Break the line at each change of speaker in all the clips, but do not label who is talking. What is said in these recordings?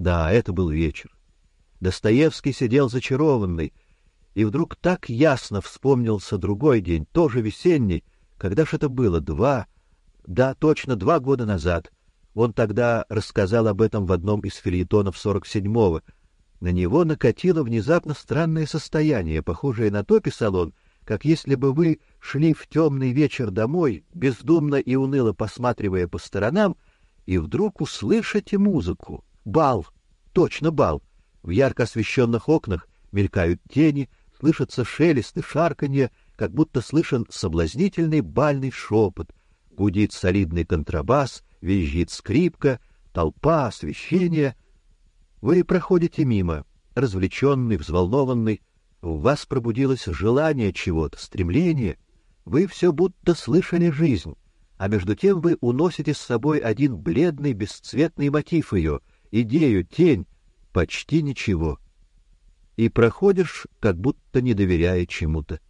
Да, это был вечер. Достоевский сидел зачарованный, и вдруг так ясно вспомнился другой день, тоже весенний, когда ж это было, два, да, точно два года назад. Он тогда рассказал об этом в одном из фельетонов 47-го. На него накатило внезапно странное состояние, похожее на то, писал он, как если бы вы шли в темный вечер домой, бездумно и уныло посматривая по сторонам, и вдруг услышите музыку. Бал, точно бал. В ярко освещенных окнах мелькают тени, слышатся шелесты, шарканье, как будто слышен соблазнительный бальный шепот, гудит солидный контрабас, визжит скрипка, толпа, освещение. Вы проходите мимо, развлеченный, взволнованный, в вас пробудилось желание чего-то, стремление, вы все будто слышали жизнь, а между тем вы уносите с собой один бледный, бесцветный мотив ее, идею, тень, почти ничего. И проходишь, как будто не доверяя чему-то.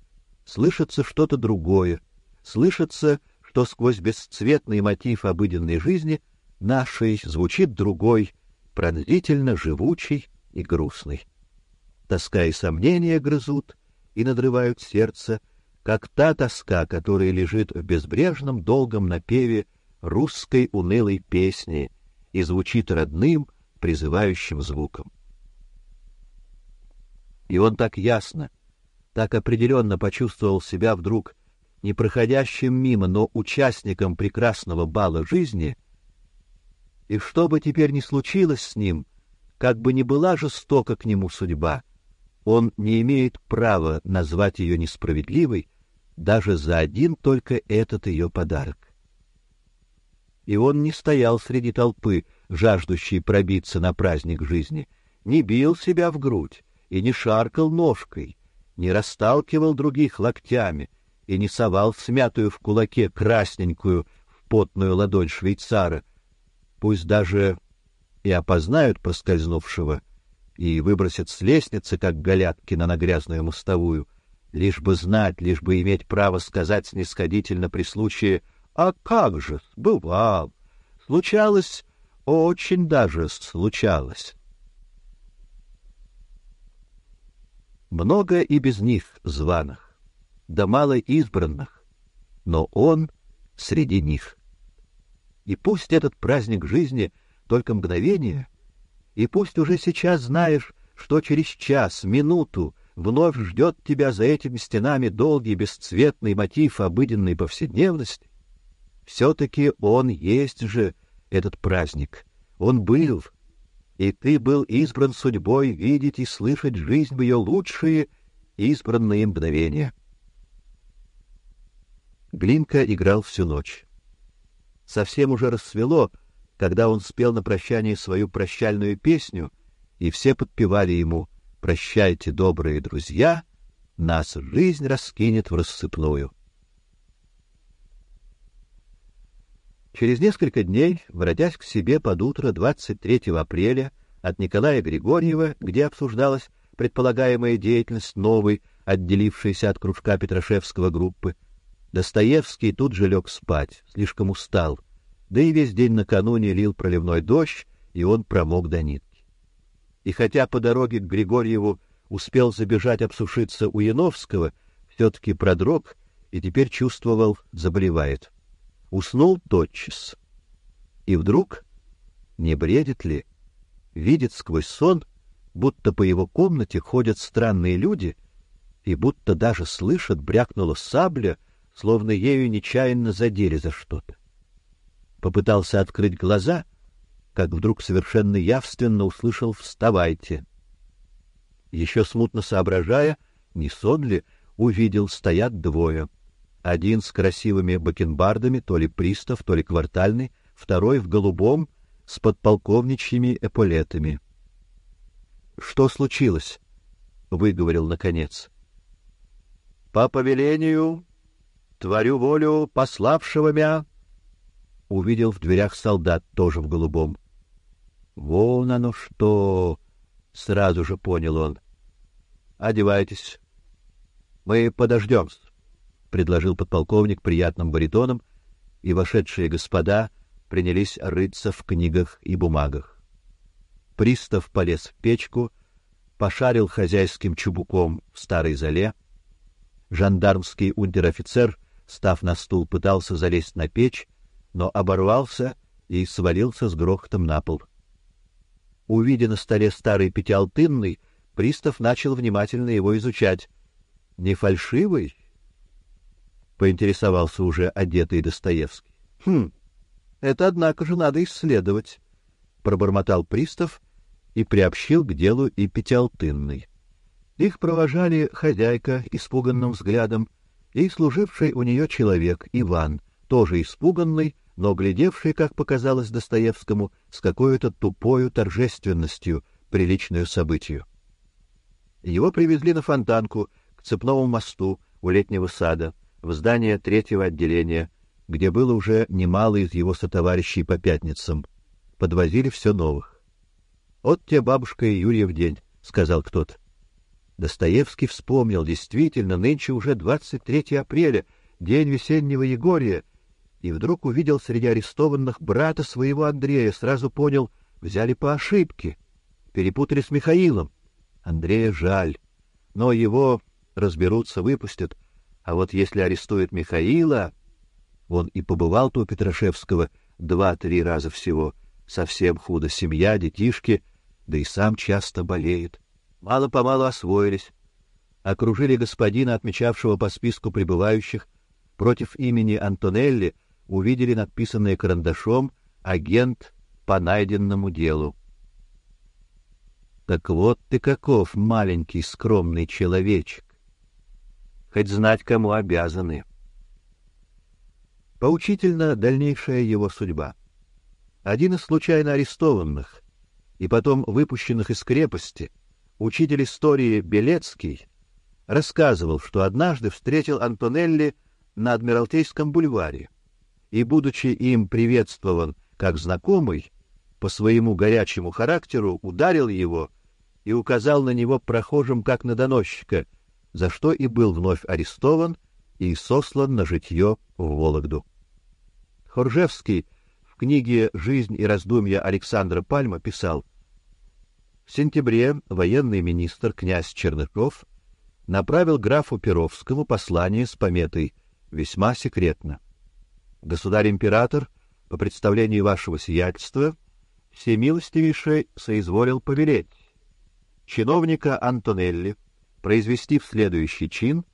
Слышится что-то другое, слышится, что сквозь бесцветный мотив обыденной жизни нашей звучит другой, пронзительно живучий и грустный. Тоска и сомнения грызут и надрывают сердце, как та тоска, которая лежит в безбрежном долгом напеве русской унылой песни и звучит родным, призывающим звуком. И он так ясно, так определенно почувствовал себя вдруг не проходящим мимо, но участником прекрасного бала жизни, и что бы теперь ни случилось с ним, как бы ни была жестока к нему судьба, он не имеет права назвать ее несправедливой даже за один только этот ее подарок. И он не стоял среди толпы, жаждущей пробиться на праздник жизни, не бил себя в грудь и не шаркал ножкой, не расталкивал других локтями и не совал смятую в кулаке красненькую в потную ладонь швейцара. Пусть даже и опознают проскользнувшего, и выбросят с лестницы, как галятки на нагрязную мостовую, лишь бы знать, лишь бы иметь право сказать снисходительно при случае «А как же, бывал, случалось, очень даже случалось». Много и без них званых, да мало избранных, но он среди них. И пусть этот праздник жизни только мгновение — и пусть уже сейчас знаешь, что через час, минуту вновь ждет тебя за этими стенами долгий бесцветный мотив обыденной повседневности, все-таки он есть же этот праздник. Он был, и ты был избран судьбой видеть и слышать жизнь в ее лучшие избранные мгновения. Глинка играл всю ночь. Совсем уже рассвело, когда он спел на прощание свою прощальную песню, и все подпевали ему «Прощайте, добрые друзья, нас жизнь раскинет в рассыпную». Через несколько дней, воротясь к себе под утро 23 апреля от Николая Григорьева, где обсуждалась предполагаемая деятельность новой, отделившейся от кружка Петрашевского группы, Достоевский тут же лег спать, слишком устал — да и весь день накануне лил проливной дождь, и он промок до нитки. И хотя по дороге к Григорьеву успел забежать обсушиться у Яновского, все-таки продрог и теперь чувствовал, заболевает. Уснул тотчас. И вдруг, не бредит ли, видит сквозь сон, будто по его комнате ходят странные люди, и будто даже слышат, брякнула сабля, словно ею нечаянно задели за что-то попытался открыть глаза, как вдруг совершенно явственно услышал «Вставайте!». Еще смутно соображая, не сон ли, увидел, стоят двое. Один с красивыми бакенбардами, то ли пристав, то ли квартальный, второй в голубом, с подполковничьими эполетами. «Что случилось?» — выговорил наконец. «По повелению, творю волю пославшего мя, увидел в дверях солдат, тоже в голубом. «Вон оно что!» — сразу же понял он. «Одевайтесь. Мы подождем», — предложил подполковник приятным баритоном, и вошедшие господа принялись рыться в книгах и бумагах. Пристав полез в печку, пошарил хозяйским чубуком в старой зале. Жандармский унтер-офицер, став на стул, пытался залезть на печь, но оборвался и свалился с грохотом на пол. Увидя на столе старый пятиалтынный, пристав начал внимательно его изучать. Не фальшивый? Поинтересовался уже одетый Достоевский. Хм. Это однако же надо исследовать, пробормотал пристав и приобщил к делу и пятиалтынный. Их провожали хозяйка испуганным взглядом и служивший у нее человек Иван, тоже испуганный, но глядевший, как показалось Достоевскому, с какой-то тупою торжественностью, приличную событию. Его привезли на Фонтанку, к цепному мосту у летнего сада, в здание третьего отделения, где было уже немало из его сотоварищей по пятницам. Подвозили все новых. «Вот те бабушка и Юрия в день», — сказал кто-то. Достоевский вспомнил, действительно, нынче уже 23 апреля, день весеннего Егория, и вдруг увидел среди арестованных брата своего Андрея, сразу понял, взяли по ошибке, перепутали с Михаилом. Андрея жаль, но его разберутся, выпустят. А вот если арестуют Михаила, он и побывал-то у Петрашевского два-три раза всего, совсем худо, семья, детишки, да и сам часто болеет. Мало-помалу освоились, окружили господина, отмечавшего по списку прибывающих, против имени Антонелли — увидели надписанное карандашом «Агент по найденному делу». Так вот ты каков, маленький скромный человечек. Хоть знать, кому обязаны. Поучительна дальнейшая его судьба. Один из случайно арестованных и потом выпущенных из крепости, учитель истории Белецкий, рассказывал, что однажды встретил Антонелли на Адмиралтейском бульваре и, будучи им приветствован как знакомый, по своему горячему характеру ударил его и указал на него прохожим как на доносчика, за что и был вновь арестован и сослан на житье в Вологду. Хоржевский в книге «Жизнь и раздумья Александра Пальма» писал В сентябре военный министр князь Чернышов направил графу Перовскому послание с пометой «Весьма секретно». Государь-император, по представлению вашего сиятельства, всемилостивейше соизволил повелеть чиновника Антонелли произвести в следующий чин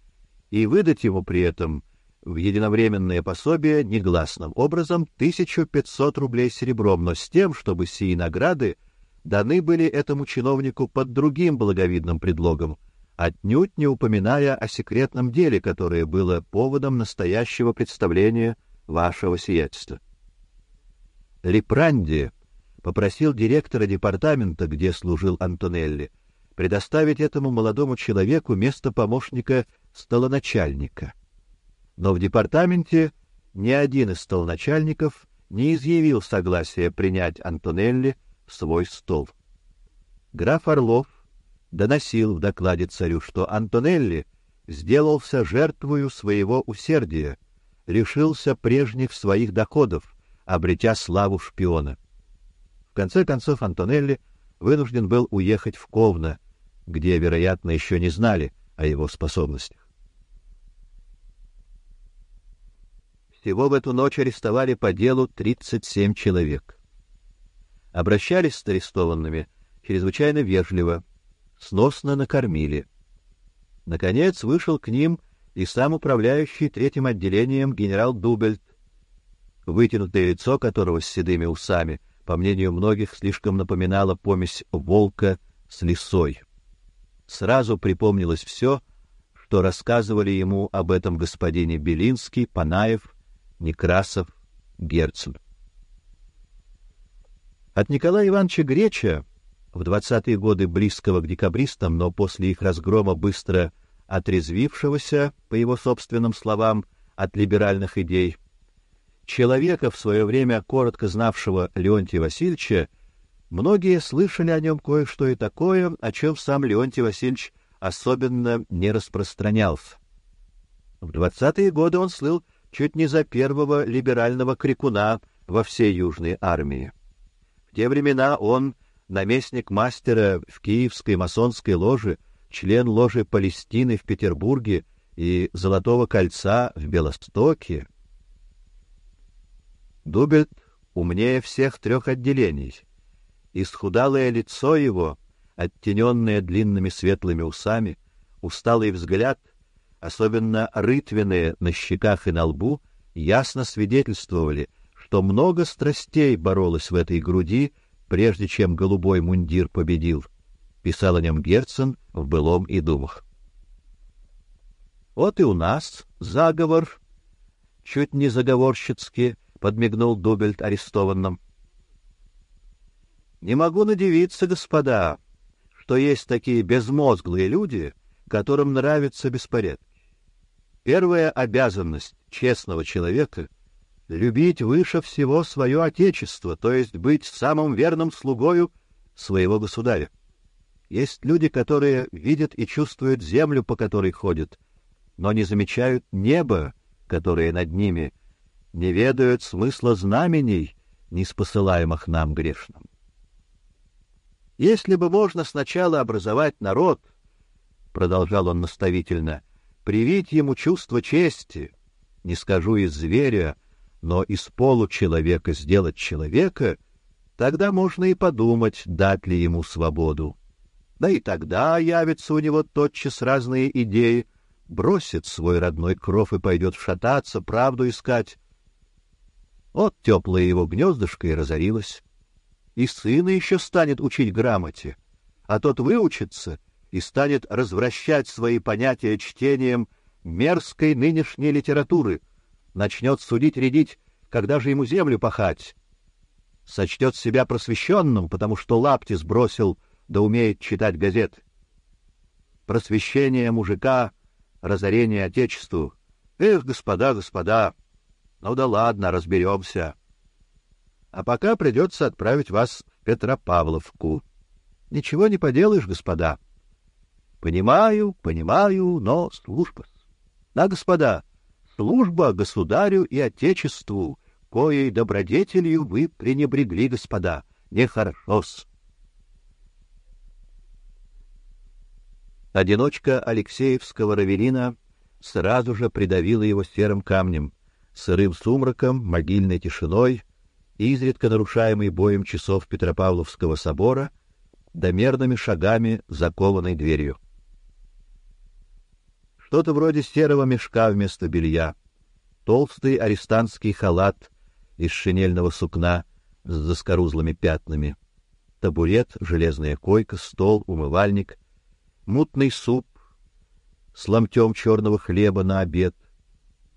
и выдать ему при этом в единовременное пособие негласным образом 1500 рублей серебром, но с тем, чтобы сии награды даны были этому чиновнику под другим благовидным предлогом, отнюдь не упоминая о секретном деле, которое было поводом настоящего представления вашего сиятельства. Лепранди попросил директора департамента, где служил Антонелли, предоставить этому молодому человеку место помощника столоначальника. Но в департаменте ни один из столоначальников не изъявил согласия принять Антонелли в свой стол. Граф Орлов доносил в докладе царю, что Антонелли сделался жертвою своего усердия, лишился прежних своих доходов, обретя славу шпиона. В конце концов Антонелли вынужден был уехать в Ковно, где, вероятно, еще не знали о его способностях. Всего в эту ночь арестовали по делу 37 человек. Обращались с арестованными чрезвычайно вежливо, сносно накормили. Наконец вышел к ним и сам управляющий третьим отделением генерал Дубельт, вытянутое лицо которого с седыми усами, по мнению многих, слишком напоминало помесь волка с лисой. Сразу припомнилось все, что рассказывали ему об этом господине Белинский, Панаев, Некрасов, Герцен. От Николая Ивановича Греча в двадцатые годы близкого к декабристам, но после их разгрома быстро отрезвившегося, по его собственным словам, от либеральных идей, человека в свое время коротко знавшего Леонтия Васильевича, многие слышали о нем кое-что и такое, о чем сам Леонтий Васильевич особенно не распространялся. В двадцатые годы он слыл чуть не за первого либерального крикуна во всей Южной армии. В те времена он наместник мастера в Киевской масонской ложе, член ложи Палестины в Петербурге и Золотого кольца в Белостоке. Дубельт умнее всех трех отделений. Исхудалое лицо его, оттененное длинными светлыми усами, усталый взгляд, особенно рытвенные на щеках и на лбу, ясно свидетельствовали, что много страстей боролось в этой груди, прежде чем голубой мундир победил. Писал о нем Герцен в «Былом и думах». Вот и у нас заговор, чуть не заговорщицки, подмигнул Дубельт арестованным. Не могу надевиться, господа, что есть такие безмозглые люди, которым нравится беспорядки. Первая обязанность честного человека — любить выше всего свое отечество, то есть быть самым верным слугою своего государя. Есть люди, которые видят и чувствуют землю, по которой ходят, но не замечают небо, которое над ними, не ведают смысла знамений, не спосылаемых нам грешным. Если бы можно сначала образовать народ, продолжал он наставительно, привить ему чувство чести, не скажу из зверя, но из получеловека сделать человека, тогда можно и подумать, дать ли ему свободу. Да и тогда явятся у него тотчас разные идеи, бросит свой родной кров и пойдет шататься, правду искать. Вот теплое его гнездышко и разорилось. И сына еще станет учить грамоте, а тот выучится и станет развращать свои понятия чтением мерзкой нынешней литературы, начнет судить-рядить, когда же ему землю пахать. Сочтет себя просвещенным, потому что лапти сбросил, да умеет читать газеты. Просвещение мужика разорение отечеству. Эх, господа, господа, ну да ладно, разберемся. А пока придется отправить вас в Петропавловку. Ничего не поделаешь, господа. Понимаю, понимаю, но служба. Да, господа, служба государю и отечеству, коей добродетелью вы пренебрегли, господа. Нехорошо-с. Одиночка Алексеевского равелина сразу же придавила его серым камнем, сырым сумраком, могильной тишиной, изредка нарушаемой боем часов Петропавловского собора, домерными шагами закованной дверью. Что-то вроде серого мешка вместо белья, толстый арестантский халат из шинельного сукна с заскорузлыми пятнами, табурет, железная койка, стол, умывальник — мутный суп с ломтем черного хлеба на обед,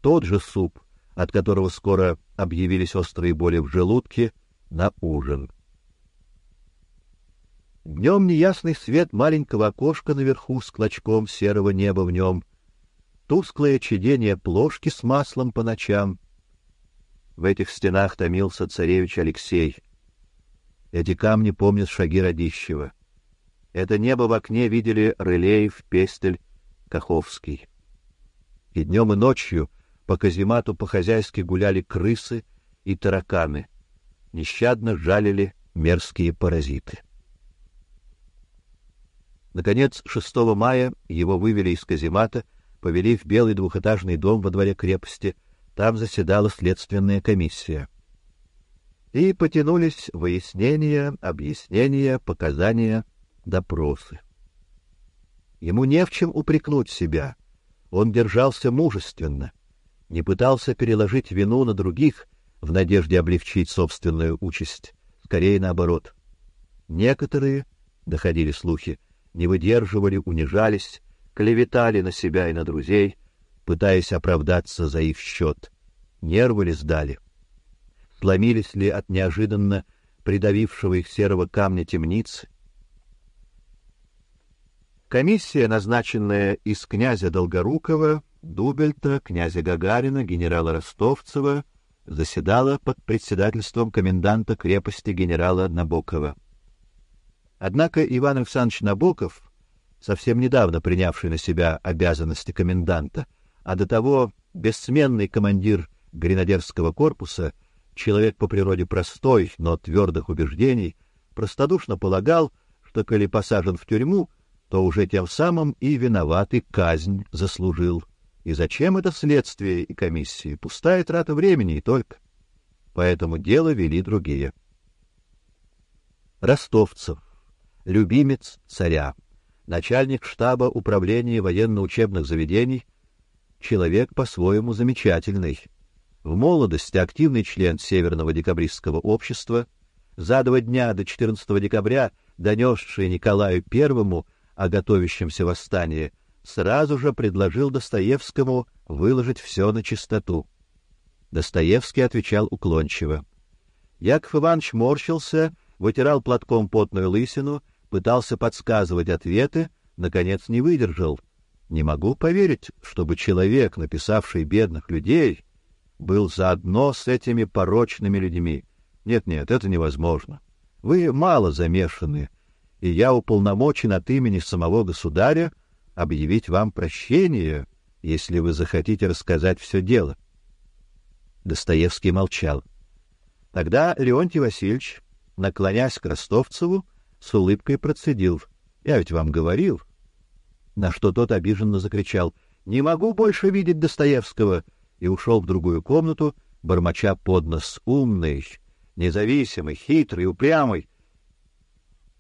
тот же суп, от которого скоро объявились острые боли в желудке, на ужин. Днем неясный свет маленького окошка наверху с клочком серого неба в нем, тусклое чадение плошки с маслом по ночам. В этих стенах томился царевич Алексей. Эти камни помнят шаги Радищева. Это небо в окне видели Рылеев, Пестель, Каховский. И днем и ночью по каземату по-хозяйски гуляли крысы и тараканы. Нещадно жалили мерзкие паразиты. Наконец, 6 мая его вывели из каземата, повели в белый двухэтажный дом во дворе крепости. Там заседала следственная комиссия. И потянулись выяснения, объяснения, показания — допросы. Ему не в чем упрекнуть себя. Он держался мужественно, не пытался переложить вину на других в надежде облегчить собственную участь, скорее наоборот. Некоторые, доходили слухи, не выдерживали, унижались, клеветали на себя и на друзей, пытаясь оправдаться за их счет. Нервы ли сдали? Сломились ли от неожиданно придавившего их серого камня темницы? Комиссия, назначенная из князя Долгорукова, Дубельта, князя Гагарина, генерала Ростовцева, заседала под председательством коменданта крепости генерала Набокова. Однако Иван Александрович Набоков, совсем недавно принявший на себя обязанности коменданта, а до того бессменный командир гренадерского корпуса, человек по природе простой, но твердых убеждений, простодушно полагал, что коли посажен в тюрьму, то уже тем самым и виноват и казнь заслужил. И зачем это следствие и комиссии? Пустая трата времени и только. Поэтому дело вели другие. Ростовцев, любимец царя, начальник штаба управления военно-учебных заведений, человек по-своему замечательный. В молодости активный член Северного декабристского общества, за два дня до 14 декабря донесший Николаю I о готовящемся восстании, сразу же предложил Достоевскому выложить все на чистоту. Достоевский отвечал уклончиво. Яков Иванович морщился, вытирал платком потную лысину, пытался подсказывать ответы, наконец не выдержал. Не могу поверить, чтобы человек, написавший бедных людей, был заодно с этими порочными людьми. Нет, нет, это невозможно. Вы мало замешаны, и я уполномочен от имени самого государя объявить вам прощение, если вы захотите рассказать все дело. Достоевский молчал. Тогда Леонтий Васильевич, наклонясь к Ростовцеву, с улыбкой процедил: "Я ведь вам говорил". На что тот обиженно закричал: "Не могу больше видеть Достоевского!" и ушел в другую комнату, бормоча под нос: "Умный, независимый, хитрый, упрямый".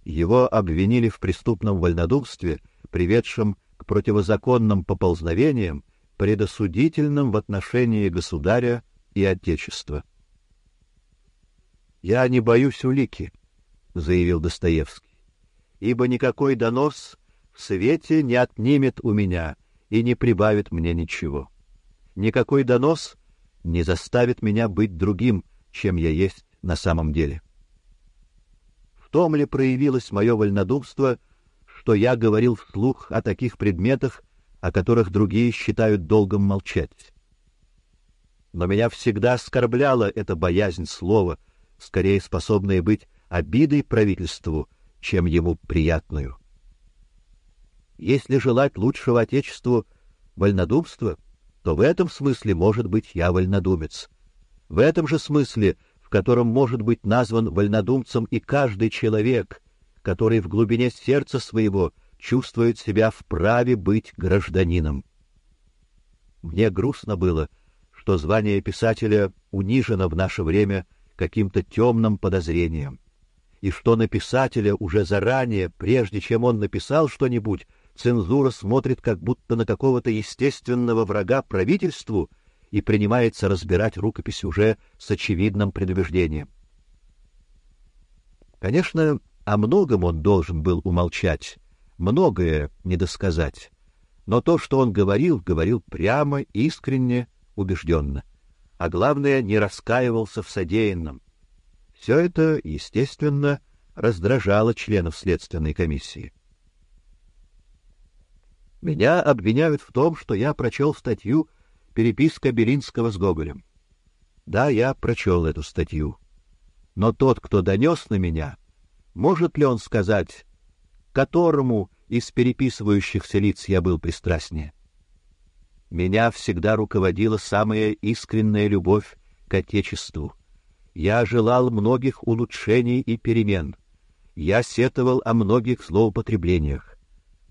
Его обвинили в преступном вольнодумстве, приведшем противозаконным поползновениям, предосудительным в отношении государя и отечества. Я не боюсь улики, заявил Достоевский, ибо никакой донос в свете не отнимет у меня и не прибавит мне ничего. Никакой донос не заставит меня быть другим, чем я есть на самом деле. В том ли проявилось мое вольнодумство, что я говорил вслух о таких предметах, о которых другие считают долгом молчать. Но меня всегда оскорбляла эта боязнь слова, скорее способная быть обидой правительству, чем ему приятную. Если желать лучшего отечеству вольнодумства, то в этом смысле, может быть, я вольнодумец. В этом же смысле, в котором может быть назван вольнодумцем и каждый человек, который в глубине сердца своего чувствует себя вправе быть гражданином. Мне грустно было, что звание писателя унижено в наше время каким-то темным подозрением и что на писателя уже заранее, прежде чем он написал что-нибудь, цензура смотрит как будто на какого-то естественного врага правительству и принимается разбирать рукопись уже с очевидным предубеждением. Конечно, о многом он должен был умолчать, многое не досказать, но то, что он говорил, говорил прямо, искренне, убежденно, а главное, не раскаивался в содеянном. Все это, естественно, раздражало членов следственной комиссии. Меня обвиняют в том, что я прочел статью «Переписка Белинского с Гоголем». Да, я прочел эту статью. Но тот, кто донес на меня, может ли он сказать, которому из переписывающихся лиц я был пристрастнее? Меня всегда руководила самая искренняя любовь к Отечеству, я желал многих улучшений и перемен. Я сетовал о многих злоупотреблениях.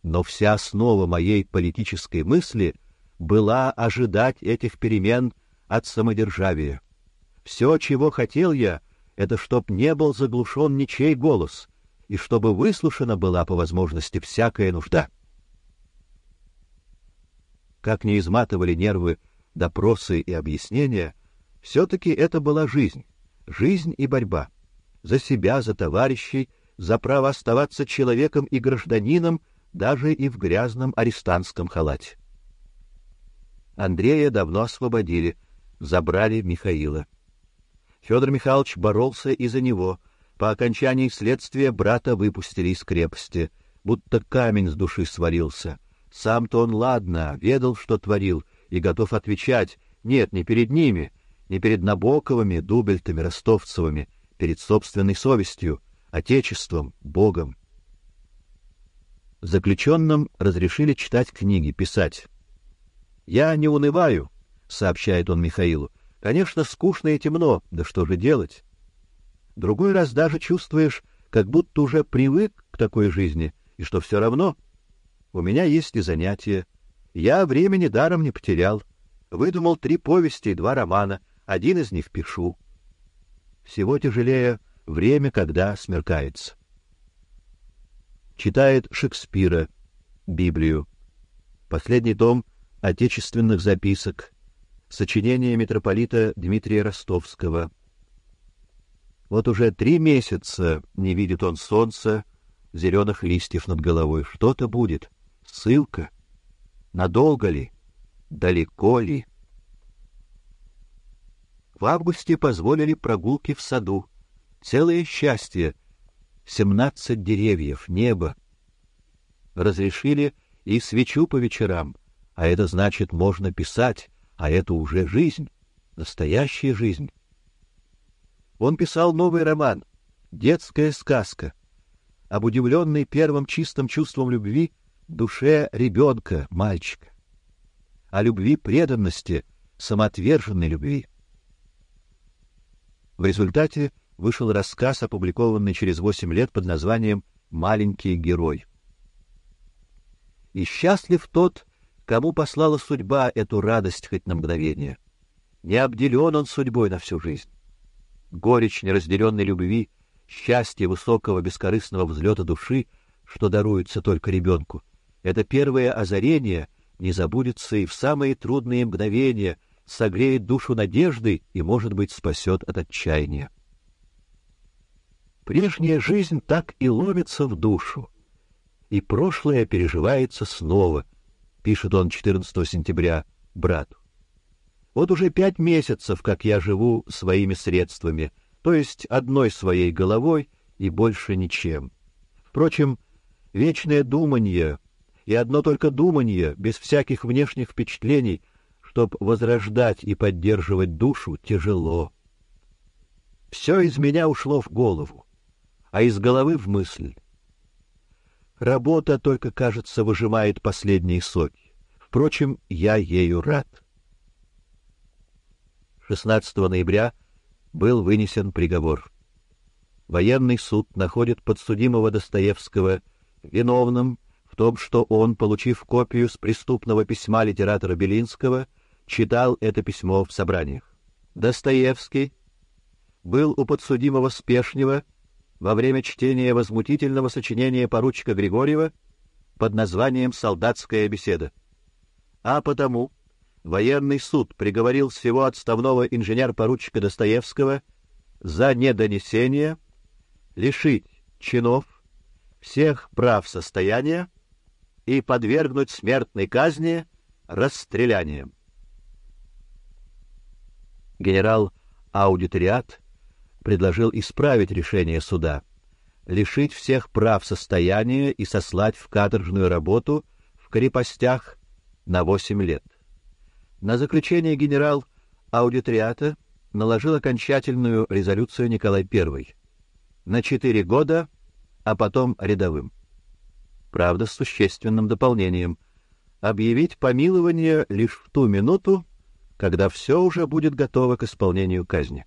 Но вся основа моей политической мысли была ожидать этих перемен от самодержавия. Все, чего хотел я, это чтоб не был заглушен ничей голос, и чтобы выслушана была по возможности всякая нужда. Как не изматывали нервы допросы и объяснения, все-таки это была жизнь жизнь и борьба. За себя, за товарищей, за право оставаться человеком и гражданином даже и в грязном арестантском халате. Андрея давно освободили, забрали Михаила. Федор Михайлович боролся и за него. По окончании следствия брата выпустили из крепости, будто камень с души свалился. Сам-то он ладно, ведал, что творил, и готов отвечать. Нет, не перед ними, не перед Набоковыми, Дубельтами, Ростовцевыми, перед собственной совестью, отечеством, Богом. Заключенным разрешили читать книги, писать. Я не унываю, сообщает он Михаилу. Конечно, скучно и темно, да что же делать? Другой раз даже чувствуешь, как будто уже привык к такой жизни, и что все равно. У меня есть и занятия. Я времени даром не потерял. Выдумал три повести и два романа, один из них пишу. Всего тяжелее время, когда смеркается. Читает Шекспира, Библию. Последний том отечественных записок, сочинение митрополита Дмитрия Ростовского. Вот уже три месяца не видит он солнца, зеленых листьев над головой. Что-то будет. Ссылка. Надолго ли? Далеко ли? В августе позволили прогулки в саду. Целое счастье. Семнадцать деревьев, небо. Разрешили и свечу по вечерам, а это значит, можно писать, а это уже жизнь, настоящая жизнь. Он писал новый роман, детская сказка, об удивленной первым чистым чувством любви душе ребенка, мальчика, о любви преданности, самоотверженной любви. В результате вышел рассказ, опубликованный через восемь лет под названием «Маленький герой». И счастлив тот, кому послала судьба эту радость хоть на мгновение. Не обделен он судьбой на всю жизнь. Горечь неразделенной любви, счастье высокого бескорыстного взлета души, что даруется только ребенку, это первое озарение не забудется и в самые трудные мгновения согреет душу надеждой и, может быть, спасет от отчаяния. Прежняя жизнь так и ломится в душу, и прошлое переживается снова, пишет он 14 сентября брату. Вот уже пять месяцев, как я живу своими средствами, то есть одной своей головой и больше ничем. Впрочем, вечное думание и одно только думание, без всяких внешних впечатлений, чтоб возрождать и поддерживать душу, тяжело. Все из меня ушло в голову, а из головы в мысль. Работа только, кажется, выжимает последние соки. Впрочем, я ею рад. 16 ноября был вынесен приговор. Военный суд находит подсудимого Достоевского виновным в том, что он, получив копию с преступного письма литератора Белинского, читал это письмо в собраниях. Достоевский был у подсудимого Спешнего во время чтения возмутительного сочинения поручика Григорьева под названием «Солдатская беседа». А потому военный суд приговорил всего отставного инженер-поручика Достоевского за недонесение лишить чинов всех прав состояния и подвергнуть смертной казни расстрелянием. Генерал Аудиториат предложил исправить решение суда, лишить всех прав состояния и сослать в каторжную работу в крепостях на восемь лет. На заключение генерал аудитриата наложил окончательную резолюцию Николай I на четыре года, а потом рядовым. Правда, с существенным дополнением объявить помилование лишь в ту минуту, когда все уже будет готово к исполнению казни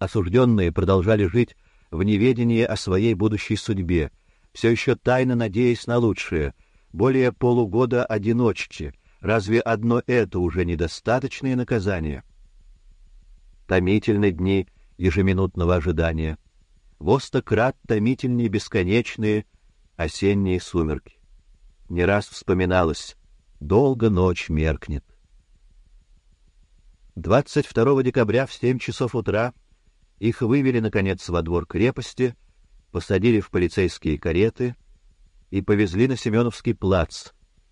осужденные продолжали жить в неведении о своей будущей судьбе, все еще тайно надеясь на лучшее, более полугода одиночки. Разве одно это уже недостаточное наказание? Томительные дни ежеминутного ожидания. Востократ томительнее бесконечные осенние сумерки. Не раз вспоминалось, долго ночь меркнет. 22 декабря в 7 часов утра их вывели, наконец, во двор крепости, посадили в полицейские кареты и повезли на Семеновский плац,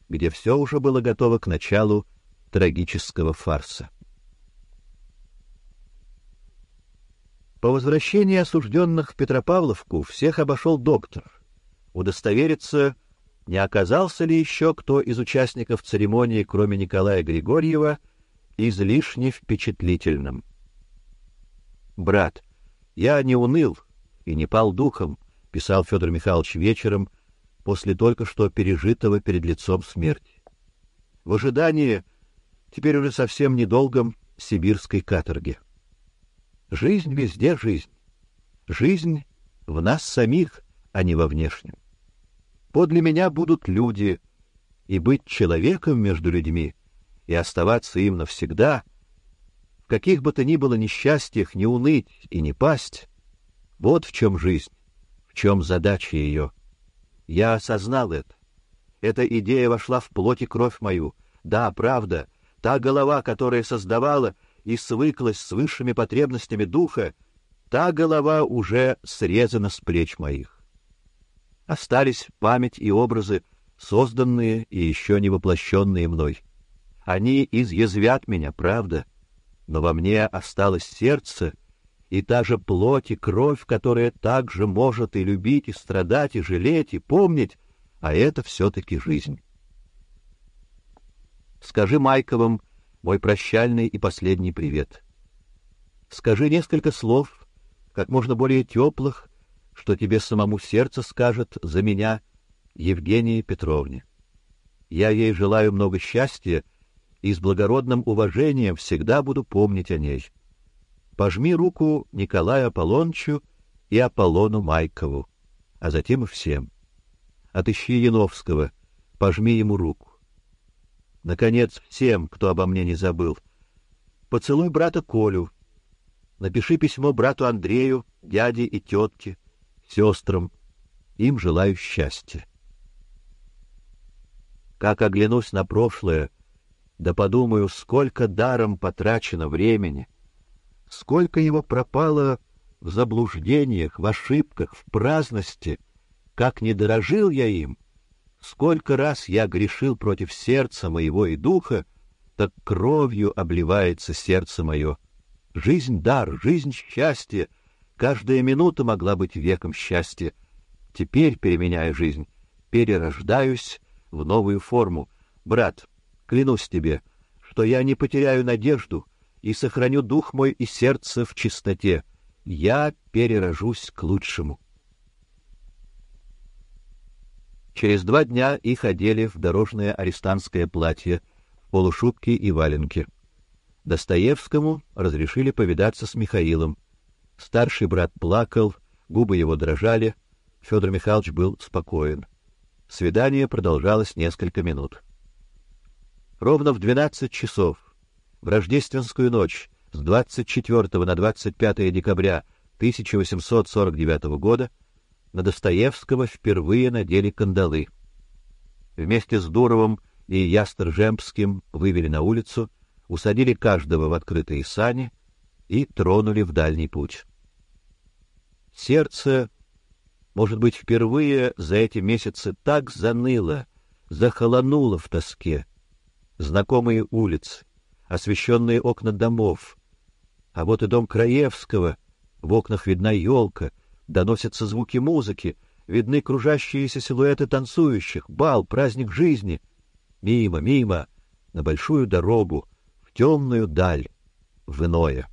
где все уже было готово к началу трагического фарса. По возвращении осужденных в Петропавловку всех обошел доктор, удостовериться, не оказался ли еще кто из участников церемонии, кроме Николая Григорьева, излишне впечатлительным брат, я не уныл и не пал духом, писал Федор Михайлович вечером после только что пережитого перед лицом смерти. В ожидании теперь уже совсем недолгом сибирской каторги. Жизнь везде жизнь. Жизнь в нас самих, а не во внешнем. Подле меня будут люди, и быть человеком между людьми и оставаться им навсегда, каких бы то ни было несчастьях не уныть и не пасть, вот в чем жизнь, в чем задача ее. Я осознал это. Эта идея вошла в плоть и кровь мою. Да, правда, та голова, которая создавала и свыклась с высшими потребностями духа, та голова уже срезана с плеч моих. Остались память и образы, созданные и еще не воплощенные мной. Они изъязвят меня, правда, но во мне осталось сердце и та же плоть и кровь, которая также может и любить, и страдать, и жалеть, и помнить, а это все-таки жизнь. Скажи Майковым мой прощальный и последний привет. Скажи несколько слов, как можно более теплых, что тебе самому сердце скажет за меня Евгении Петровне. Я ей желаю много счастья и с благородным уважением всегда буду помнить о ней. Пожми руку Николаю Аполлончу и Аполлону Майкову, а затем и всем. Отыщи Яновского, пожми ему руку. Наконец, всем, кто обо мне не забыл. Поцелуй брата Колю. Напиши письмо брату Андрею, дяде и тетке, сестрам. Им желаю счастья. Как оглянусь на прошлое, да подумаю, сколько даром потрачено времени, сколько его пропало в заблуждениях, в ошибках, в праздности, как не дорожил я им, сколько раз я грешил против сердца моего и духа, так кровью обливается сердце мое. Жизнь — дар, жизнь — счастье, каждая минута могла быть веком счастья. Теперь, переменяя жизнь, перерождаюсь в новую форму. Брат, клянусь тебе, что я не потеряю надежду и сохраню дух мой и сердце в чистоте. Я перерожусь к лучшему. Через два дня их одели в дорожное арестантское платье, полушубки и валенки. Достоевскому разрешили повидаться с Михаилом. Старший брат плакал, губы его дрожали. Федор Михайлович был спокоен. Свидание продолжалось несколько минут. Ровно в двенадцать часов, в рождественскую ночь с 24 на 25 декабря 1849 года, на Достоевского впервые надели кандалы. Вместе с Дуровым и Ястржемским вывели на улицу, усадили каждого в открытые сани и тронули в дальний путь. Сердце может быть, впервые за эти месяцы так заныло, захолонуло в тоске. Знакомые улицы, освещенные окна домов. А вот и дом Краевского, в окнах видна елка, доносятся звуки музыки, видны кружащиеся силуэты танцующих, бал, праздник жизни. Мимо, мимо, на большую дорогу, в темную даль, в иное.